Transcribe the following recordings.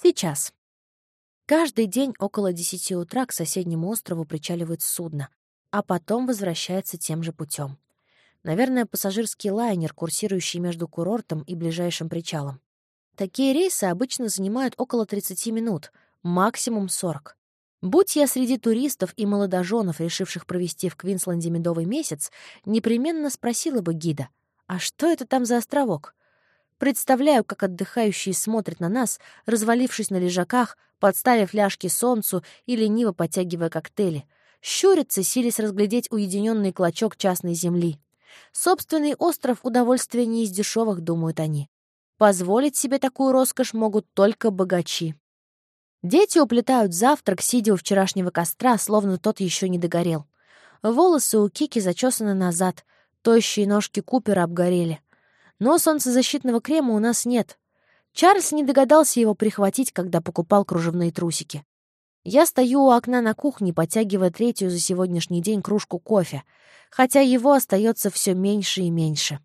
Сейчас. Каждый день около десяти утра к соседнему острову причаливает судно, а потом возвращается тем же путем. Наверное, пассажирский лайнер, курсирующий между курортом и ближайшим причалом. Такие рейсы обычно занимают около 30 минут, максимум 40. Будь я среди туристов и молодоженов, решивших провести в Квинсленде медовый месяц, непременно спросила бы гида, а что это там за островок? Представляю, как отдыхающие смотрят на нас, развалившись на лежаках, подставив ляжки солнцу и лениво подтягивая коктейли. Щурятся, сились разглядеть уединенный клочок частной земли. Собственный остров удовольствия не из дешевых, думают они. Позволить себе такую роскошь могут только богачи. Дети уплетают завтрак, сидя у вчерашнего костра, словно тот еще не догорел. Волосы у Кики зачесаны назад, тощие ножки Купера обгорели. Но солнцезащитного крема у нас нет. Чарльз не догадался его прихватить, когда покупал кружевные трусики. Я стою у окна на кухне, подтягивая третью за сегодняшний день кружку кофе, хотя его остается все меньше и меньше.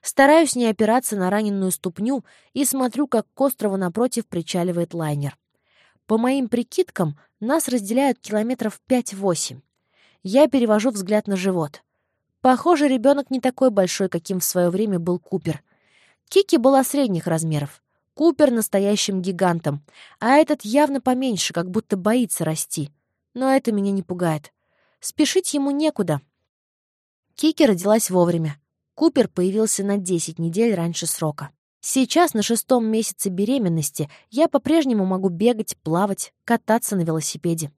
Стараюсь не опираться на раненую ступню и смотрю, как к острову напротив причаливает лайнер. По моим прикидкам, нас разделяют километров 5-8. Я перевожу взгляд на живот. Похоже, ребенок не такой большой, каким в свое время был Купер. Кики была средних размеров. Купер настоящим гигантом, а этот явно поменьше, как будто боится расти. Но это меня не пугает. Спешить ему некуда. Кики родилась вовремя. Купер появился на 10 недель раньше срока. Сейчас, на шестом месяце беременности, я по-прежнему могу бегать, плавать, кататься на велосипеде.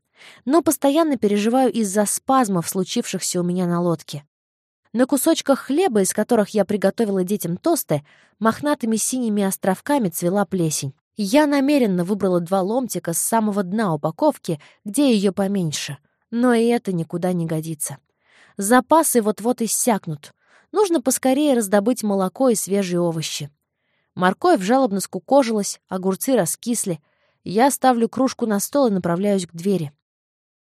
Но постоянно переживаю из-за спазмов, случившихся у меня на лодке. На кусочках хлеба, из которых я приготовила детям тосты, мохнатыми синими островками цвела плесень. Я намеренно выбрала два ломтика с самого дна упаковки, где ее поменьше. Но и это никуда не годится. Запасы вот-вот иссякнут. Нужно поскорее раздобыть молоко и свежие овощи. Морковь жалобно скукожилась, огурцы раскисли. Я ставлю кружку на стол и направляюсь к двери.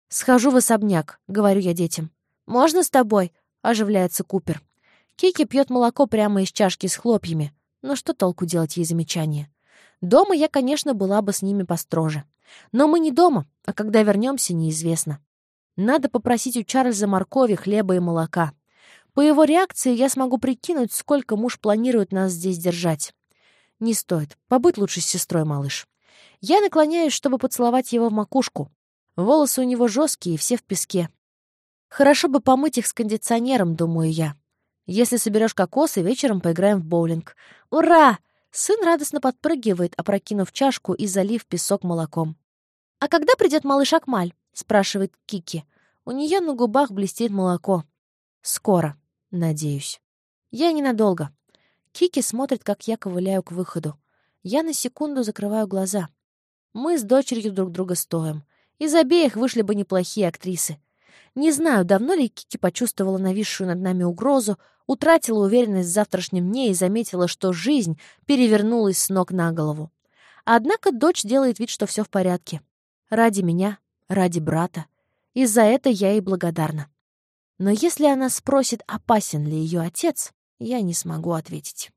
«Схожу в особняк», — говорю я детям. «Можно с тобой?» — оживляется Купер. Кики пьет молоко прямо из чашки с хлопьями. Но что толку делать ей замечание? Дома я, конечно, была бы с ними построже. Но мы не дома, а когда вернемся, неизвестно. Надо попросить у Чарльза моркови, хлеба и молока. По его реакции я смогу прикинуть, сколько муж планирует нас здесь держать. Не стоит. Побудь лучше с сестрой, малыш. Я наклоняюсь, чтобы поцеловать его в макушку. Волосы у него жесткие, все в песке. Хорошо бы помыть их с кондиционером, думаю я. Если соберешь кокосы, вечером поиграем в боулинг. Ура! Сын радостно подпрыгивает, опрокинув чашку и залив песок молоком. «А когда придет малыш Акмаль?» — спрашивает Кики. У нее на губах блестит молоко. «Скоро, надеюсь». Я ненадолго. Кики смотрит, как я ковыляю к выходу. Я на секунду закрываю глаза. Мы с дочерью друг друга стоим. Из обеих вышли бы неплохие актрисы. Не знаю, давно ли Кики почувствовала нависшую над нами угрозу, утратила уверенность в завтрашнем дне и заметила, что жизнь перевернулась с ног на голову. Однако дочь делает вид, что все в порядке. Ради меня, ради брата. И за это я ей благодарна. Но если она спросит, опасен ли ее отец, я не смогу ответить.